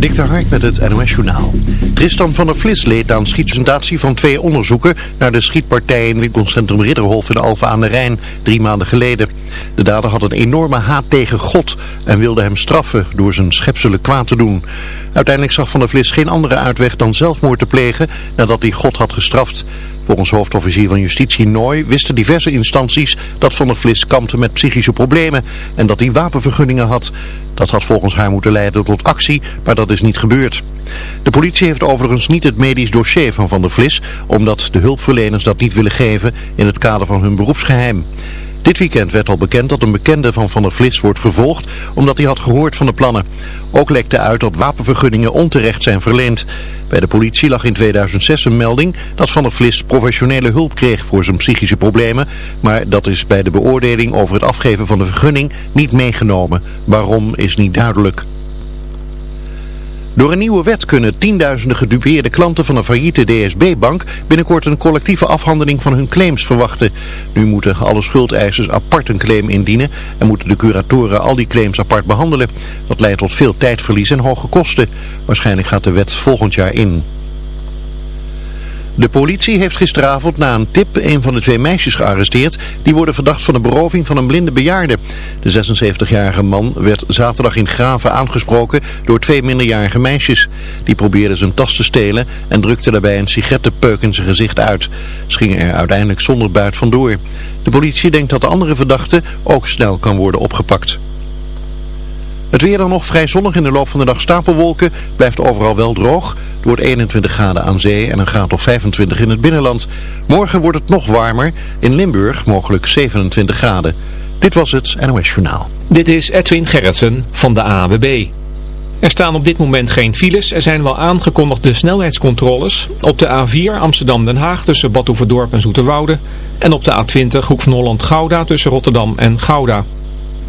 Dik Hark met het NOS Journaal. Tristan van der Vlis leed aan schietpresentatie van twee onderzoeken naar de schietpartij in winkelcentrum Ridderhof in Alphen aan de Rijn drie maanden geleden. De dader had een enorme haat tegen God en wilde hem straffen door zijn schepselen kwaad te doen. Uiteindelijk zag van der Vlis geen andere uitweg dan zelfmoord te plegen nadat hij God had gestraft. Volgens hoofdofficier van justitie Nooy wisten diverse instanties dat Van der Vlis kampte met psychische problemen en dat hij wapenvergunningen had. Dat had volgens haar moeten leiden tot actie, maar dat is niet gebeurd. De politie heeft overigens niet het medisch dossier van Van der Vlis, omdat de hulpverleners dat niet willen geven in het kader van hun beroepsgeheim. Dit weekend werd al bekend dat een bekende van Van der Vlis wordt vervolgd omdat hij had gehoord van de plannen. Ook lekte uit dat wapenvergunningen onterecht zijn verleend. Bij de politie lag in 2006 een melding dat Van der Vlis professionele hulp kreeg voor zijn psychische problemen. Maar dat is bij de beoordeling over het afgeven van de vergunning niet meegenomen. Waarom is niet duidelijk. Door een nieuwe wet kunnen tienduizenden gedupeerde klanten van een failliete DSB-bank binnenkort een collectieve afhandeling van hun claims verwachten. Nu moeten alle schuldeisers apart een claim indienen en moeten de curatoren al die claims apart behandelen. Dat leidt tot veel tijdverlies en hoge kosten. Waarschijnlijk gaat de wet volgend jaar in. De politie heeft gisteravond na een tip een van de twee meisjes gearresteerd. Die worden verdacht van de beroving van een blinde bejaarde. De 76-jarige man werd zaterdag in Graven aangesproken door twee minderjarige meisjes. Die probeerden zijn tas te stelen en drukten daarbij een sigarettenpeuk in zijn gezicht uit. Ze gingen er uiteindelijk zonder buit vandoor. De politie denkt dat de andere verdachte ook snel kan worden opgepakt. Het weer dan nog vrij zonnig in de loop van de dag stapelwolken. Blijft overal wel droog. Het wordt 21 graden aan zee en een graad of 25 in het binnenland. Morgen wordt het nog warmer. In Limburg mogelijk 27 graden. Dit was het NOS Journaal. Dit is Edwin Gerritsen van de AWB. Er staan op dit moment geen files. Er zijn wel aangekondigde snelheidscontroles. Op de A4 Amsterdam-Den Haag tussen Badhoevedorp en Zoeterwoude. En op de A20 Hoek van Holland-Gouda tussen Rotterdam en Gouda.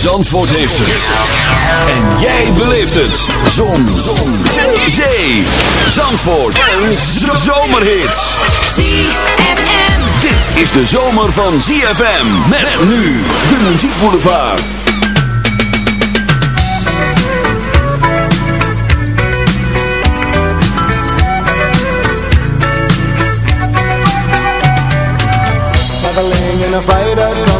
Zandvoort heeft het. En jij beleeft het. Zon. Zon. Zee. Zee. Zandvoort. Een zomerhit. ZFM. Dit is de zomer van ZFM. Met nu de muziekboulevard. Traveling in a freighter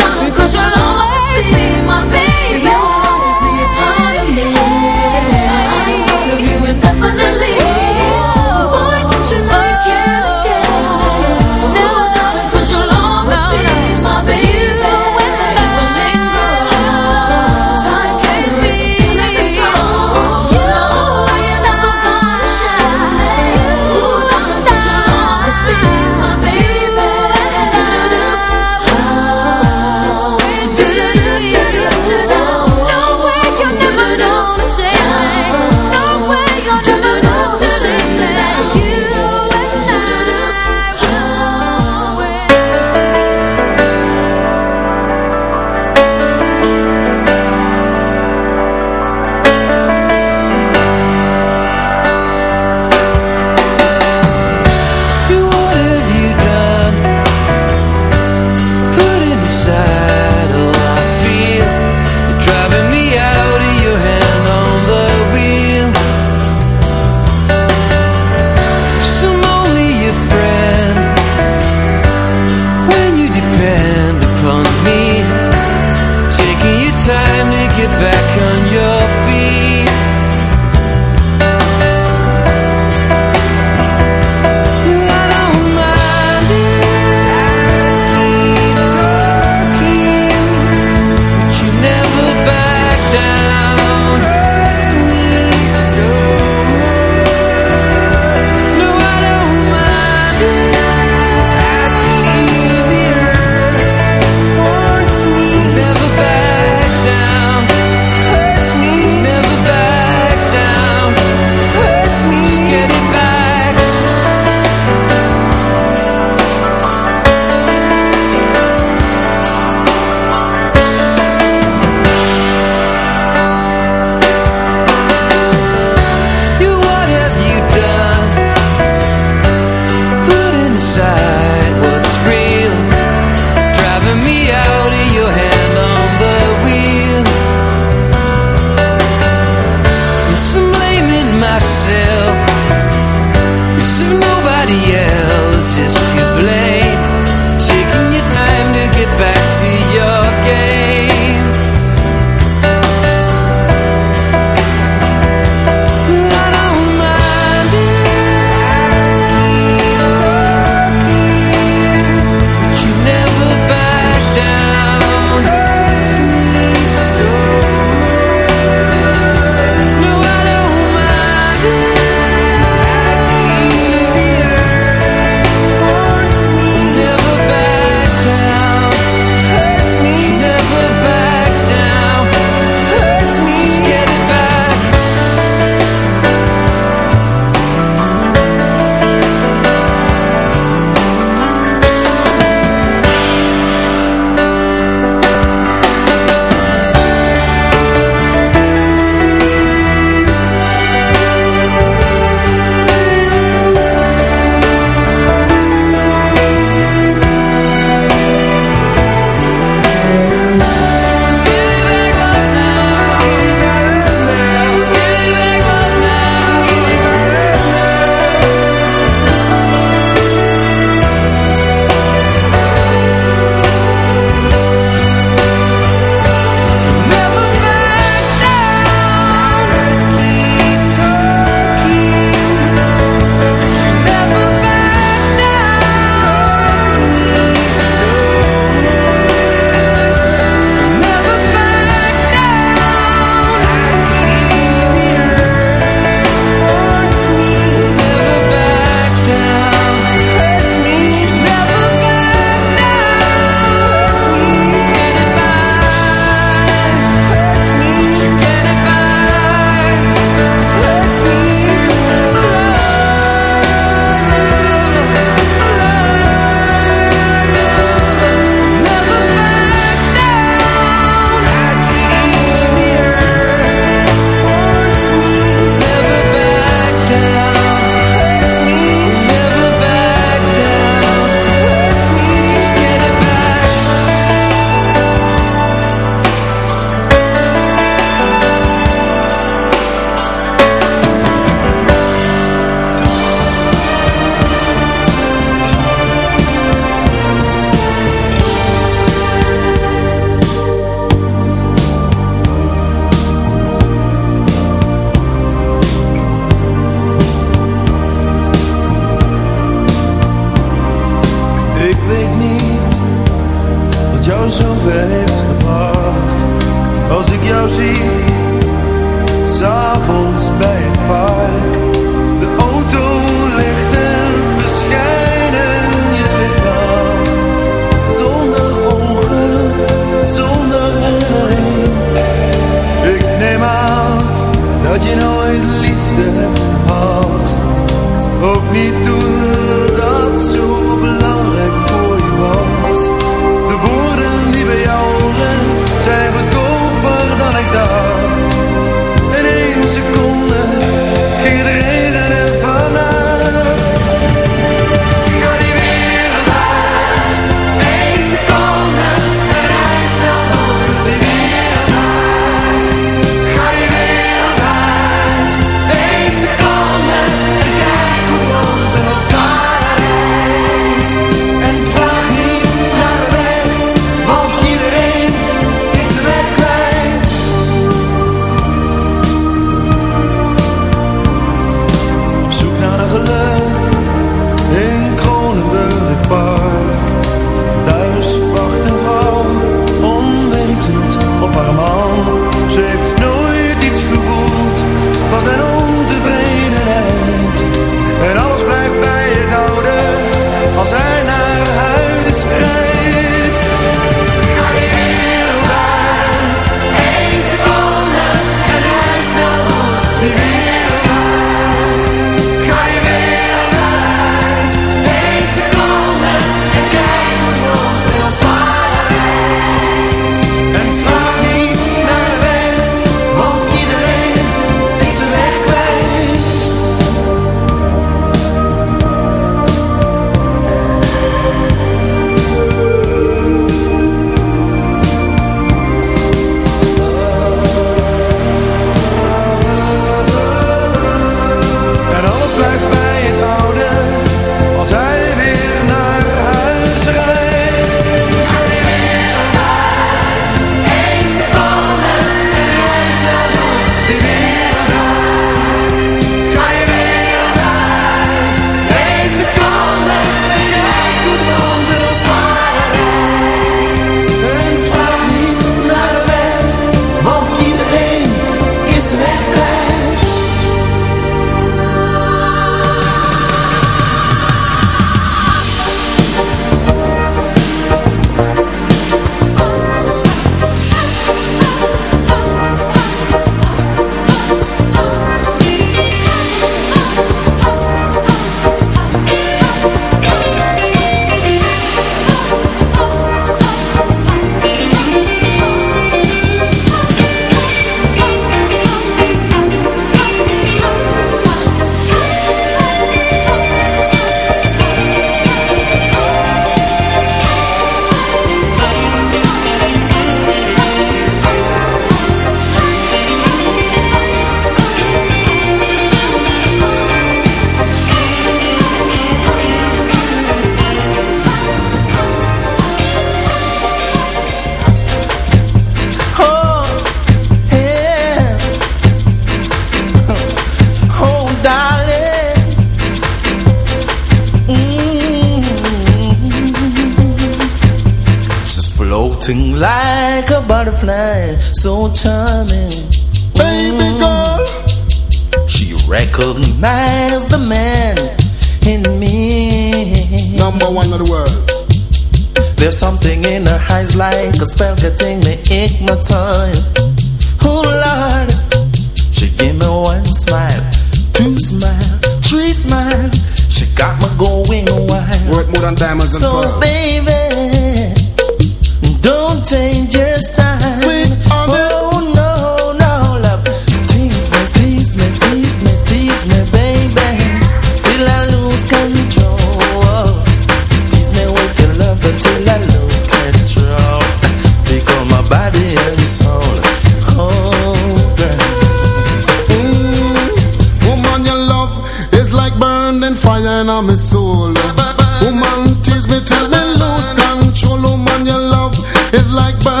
It's like burning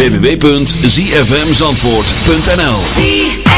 www.zfmzandvoort.nl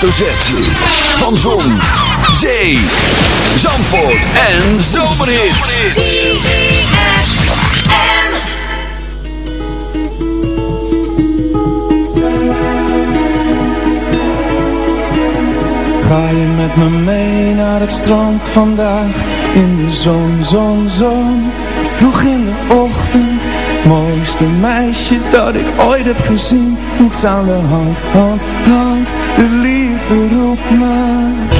Van Zon, Zee, Zandvoort en Zomerhits. Ga je met me mee naar het strand vandaag? In de zon, zon, zon. Vroeg in de ochtend. Mooiste meisje dat ik ooit heb gezien Niets aan de hand, hand, hand Rupma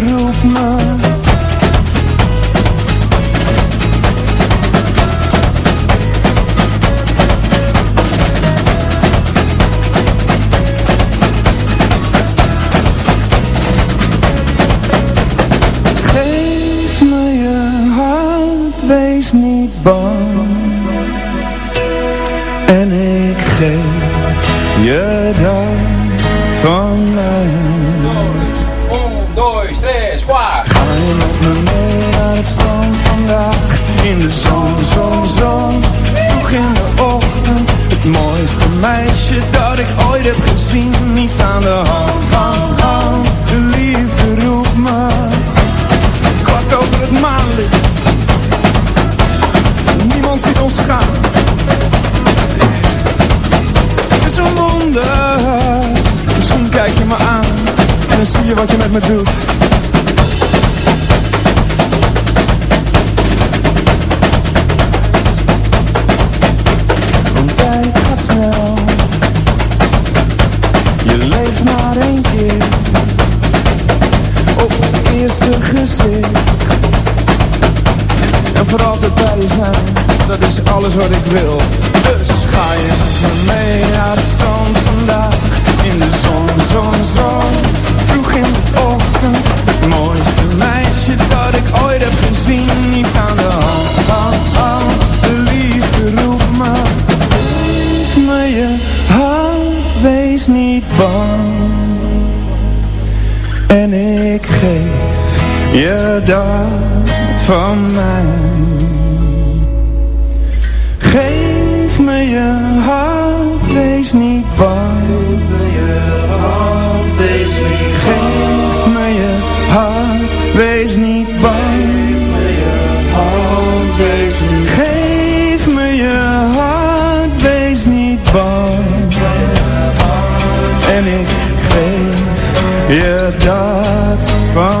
Je that's fine.